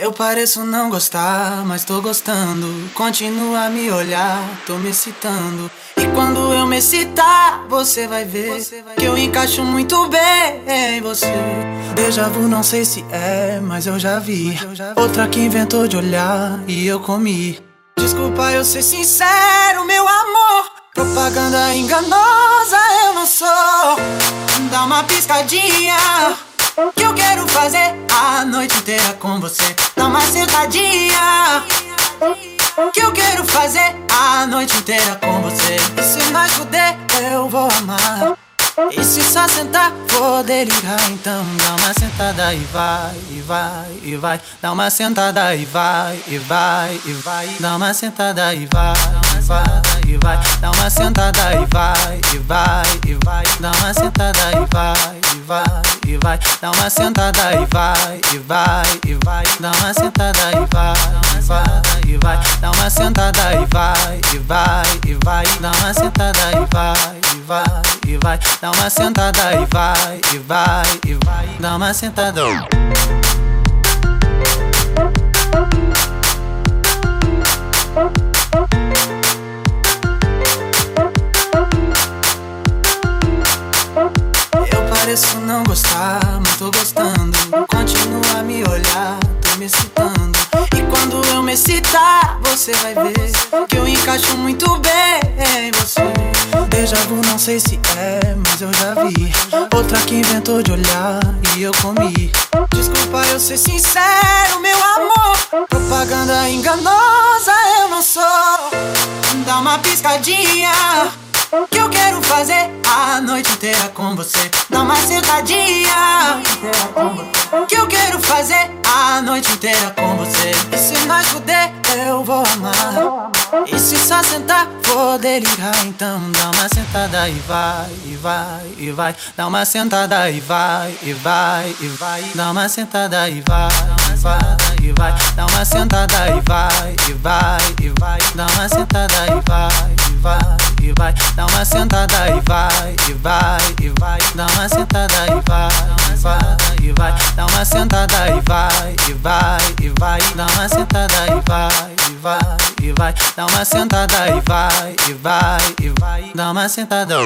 Eu pareço não gostar, mas tô gostando. Continua a me olhar, tô me excitando. E quando eu me excitar, você vai ver que eu encaixo muito bem em você. Deja vu, não sei se é, mas eu já vi. Outra que inventou de olhar e eu comi. Desculpa eu ser sincero, meu amor. Propaganda enganosa eu não sou. Dá uma piscadinha. Que eu quero fazer noite inteira com você. Dá uma sentadinha. Que eu quero fazer a noite inteira com você. E se nós puder, eu vou amar. E se só sentar, vou delirar. Então dá uma sentada e vai, e vai, e vai. Dá uma sentada e vai, e vai, e vai. Dá uma sentada e vai, e vai, e vai. Dá uma sentada e vai, e vai, e vai. Dá uma sentada e vai, e vai, e vai. Dá uma sentada e vai, e vai, e vai. Dá uma sentada e vai, e vai, e. Dá uma sentada e vai, e vai, e vai. Dá uma sentada e vai, e vai, e vai. Dá uma sentada e vai, e vai, e vai. Dá uma sentada. Pareço não gostar, mas tô gostando. Continua a me olhar, tô me excitando. E quando eu me excitar, você vai ver que eu encaixo muito bem em você. Deja vu, não sei se é, mas eu já vi. Outra que inventou de olhar e eu comi. Desculpa eu ser sincero, meu amor. Propaganda enganosa eu não sou. Dá uma piscadinha. Que eu quero fazer a noite inteira com você. Dá uma sentadinha. Que eu quero fazer a noite inteira com você. E se nós puder, eu vou amar. E se só sentar, vou delirar. Então dá uma sentada e vai, e vai, e vai. Dá uma sentada e vai, e vai, e vai. Dá uma sentada e vai, e vai, e vai. Dá uma sentada e vai, e vai, e vai. Dá uma sentada e vai, vai. Dá uma sentada e vai, e vai, e vai. Dá uma sentada e vai, e vai, e vai. Dá uma sentada e vai, e vai, e vai. Dá uma sentada e vai, e vai, e vai. Dá uma sentada e vai, e vai, e vai. Dá uma sentada.